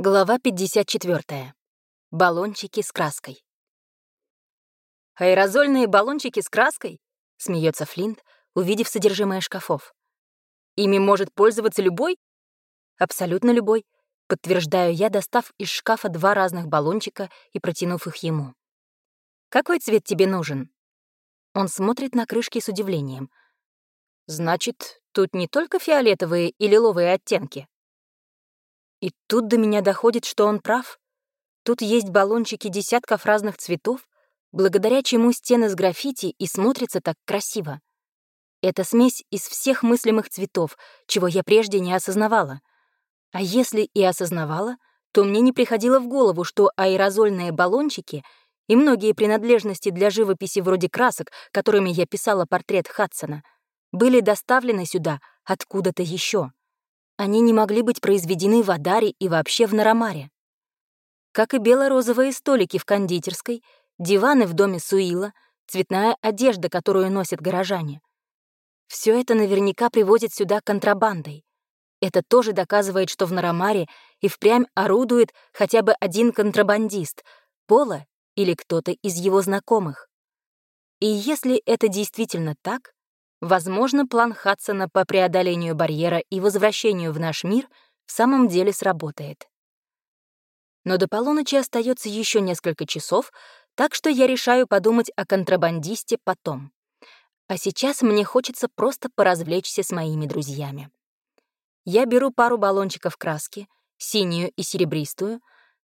Глава 54. Баллончики с краской. «Аэрозольные баллончики с краской?» — смеется Флинт, увидев содержимое шкафов. «Ими может пользоваться любой?» «Абсолютно любой», — подтверждаю я, достав из шкафа два разных баллончика и протянув их ему. «Какой цвет тебе нужен?» Он смотрит на крышки с удивлением. «Значит, тут не только фиолетовые и лиловые оттенки?» И тут до меня доходит, что он прав. Тут есть баллончики десятков разных цветов, благодаря чему стены с граффити и смотрятся так красиво. Это смесь из всех мыслимых цветов, чего я прежде не осознавала. А если и осознавала, то мне не приходило в голову, что аэрозольные баллончики и многие принадлежности для живописи вроде красок, которыми я писала портрет Хадсона, были доставлены сюда откуда-то еще. Они не могли быть произведены в Адаре и вообще в Нарамаре. Как и бело-розовые столики в кондитерской, диваны в доме Суила, цветная одежда, которую носят горожане. Все это наверняка привозят сюда контрабандой. Это тоже доказывает, что в Нарамаре и впрямь орудует хотя бы один контрабандист, Пола или кто-то из его знакомых. И если это действительно так, Возможно, план Хадсона по преодолению барьера и возвращению в наш мир в самом деле сработает. Но до полуночи остается еще несколько часов, так что я решаю подумать о контрабандисте потом. А сейчас мне хочется просто поразвлечься с моими друзьями. Я беру пару баллончиков краски, синюю и серебристую,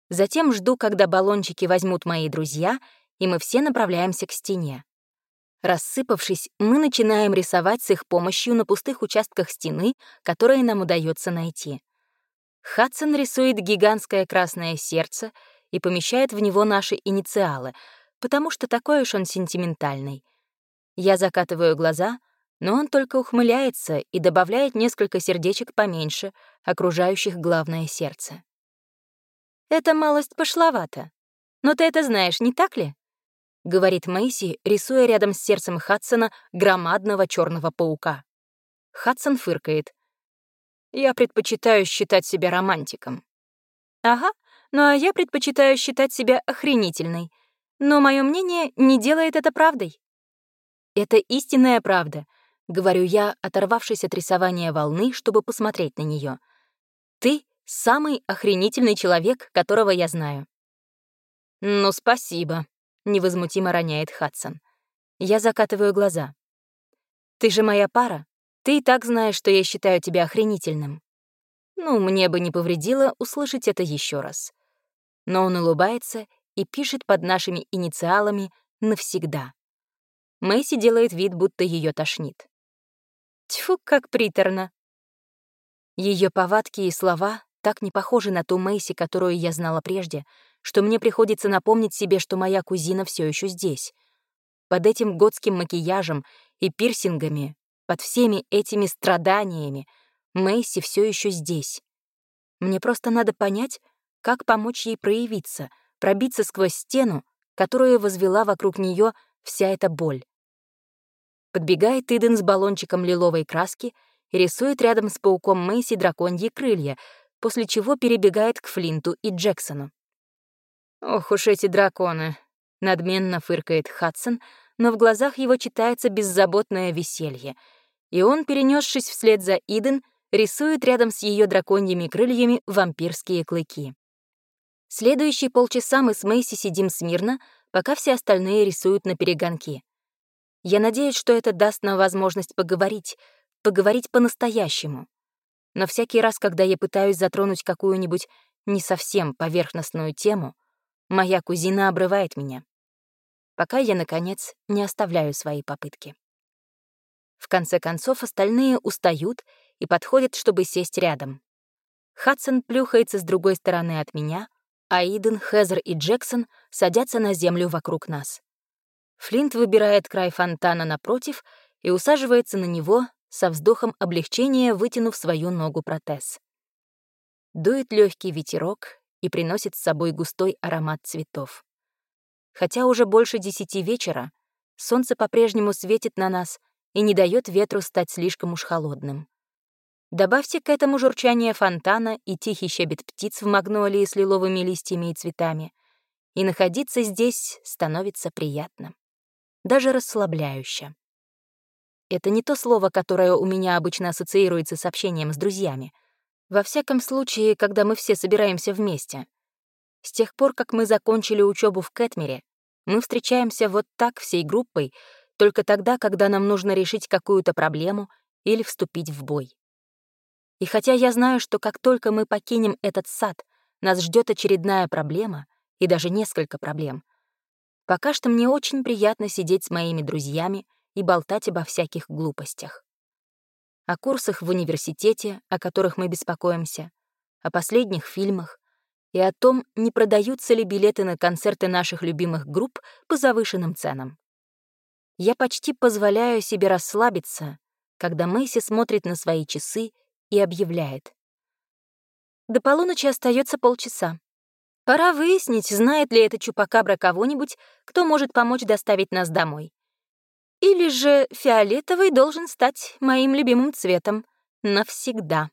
затем жду, когда баллончики возьмут мои друзья, и мы все направляемся к стене. Рассыпавшись, мы начинаем рисовать с их помощью на пустых участках стены, которые нам удается найти. Хадсон рисует гигантское красное сердце и помещает в него наши инициалы, потому что такой уж он сентиментальный. Я закатываю глаза, но он только ухмыляется и добавляет несколько сердечек поменьше, окружающих главное сердце. Это малость пошловато. Но ты это знаешь, не так ли? — говорит Мэйси, рисуя рядом с сердцем Хадсона громадного черного паука. Хадсон фыркает. «Я предпочитаю считать себя романтиком». «Ага, ну а я предпочитаю считать себя охренительной. Но мое мнение не делает это правдой». «Это истинная правда», — говорю я, оторвавшись от рисования волны, чтобы посмотреть на нее. «Ты — самый охренительный человек, которого я знаю». «Ну, спасибо», — невозмутимо роняет Хадсон. Я закатываю глаза. «Ты же моя пара. Ты и так знаешь, что я считаю тебя охренительным». Ну, мне бы не повредило услышать это еще раз. Но он улыбается и пишет под нашими инициалами «навсегда». Мэйси делает вид, будто ее тошнит. Тьфу, как приторно. Ее повадки и слова так не похожи на ту Мэйси, которую я знала прежде — что мне приходится напомнить себе, что моя кузина все еще здесь. Под этим готским макияжем и пирсингами, под всеми этими страданиями, Мэйси все еще здесь. Мне просто надо понять, как помочь ей проявиться, пробиться сквозь стену, которую возвела вокруг нее вся эта боль. Подбегает Иден с баллончиком лиловой краски и рисует рядом с пауком Мэйси драконьи крылья, после чего перебегает к Флинту и Джексону. «Ох уж эти драконы!» — надменно фыркает Хадсон, но в глазах его читается беззаботное веселье, и он, перенесшись вслед за Иден, рисует рядом с ее драконьими крыльями вампирские клыки. Следующие полчаса мы с Мэйси сидим смирно, пока все остальные рисуют на перегонки. Я надеюсь, что это даст нам возможность поговорить, поговорить по-настоящему. Но всякий раз, когда я пытаюсь затронуть какую-нибудь не совсем поверхностную тему, Моя кузина обрывает меня, пока я, наконец, не оставляю свои попытки. В конце концов, остальные устают и подходят, чтобы сесть рядом. Хадсон плюхается с другой стороны от меня, а Иден, Хезер и Джексон садятся на землю вокруг нас. Флинт выбирает край фонтана напротив и усаживается на него, со вздохом облегчения вытянув свою ногу протез. Дует легкий ветерок, и приносит с собой густой аромат цветов. Хотя уже больше десяти вечера, солнце по-прежнему светит на нас и не дает ветру стать слишком уж холодным. Добавьте к этому журчание фонтана и тихий щебет птиц в магнолии с лиловыми листьями и цветами, и находиться здесь становится приятно, даже расслабляюще. Это не то слово, которое у меня обычно ассоциируется с общением с друзьями. Во всяком случае, когда мы все собираемся вместе. С тех пор, как мы закончили учебу в Кэтмере, мы встречаемся вот так всей группой только тогда, когда нам нужно решить какую-то проблему или вступить в бой. И хотя я знаю, что как только мы покинем этот сад, нас ждет очередная проблема и даже несколько проблем, пока что мне очень приятно сидеть с моими друзьями и болтать обо всяких глупостях. О курсах в университете, о которых мы беспокоимся, о последних фильмах и о том, не продаются ли билеты на концерты наших любимых групп по завышенным ценам. Я почти позволяю себе расслабиться, когда Мэйси смотрит на свои часы и объявляет. До полуночи остается полчаса. Пора выяснить, знает ли эта чупакабра кого-нибудь, кто может помочь доставить нас домой. Или же фиолетовый должен стать моим любимым цветом навсегда.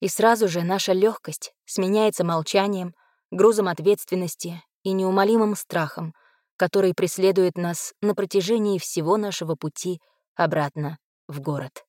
И сразу же наша легкость сменяется молчанием, грузом ответственности и неумолимым страхом, который преследует нас на протяжении всего нашего пути обратно в город.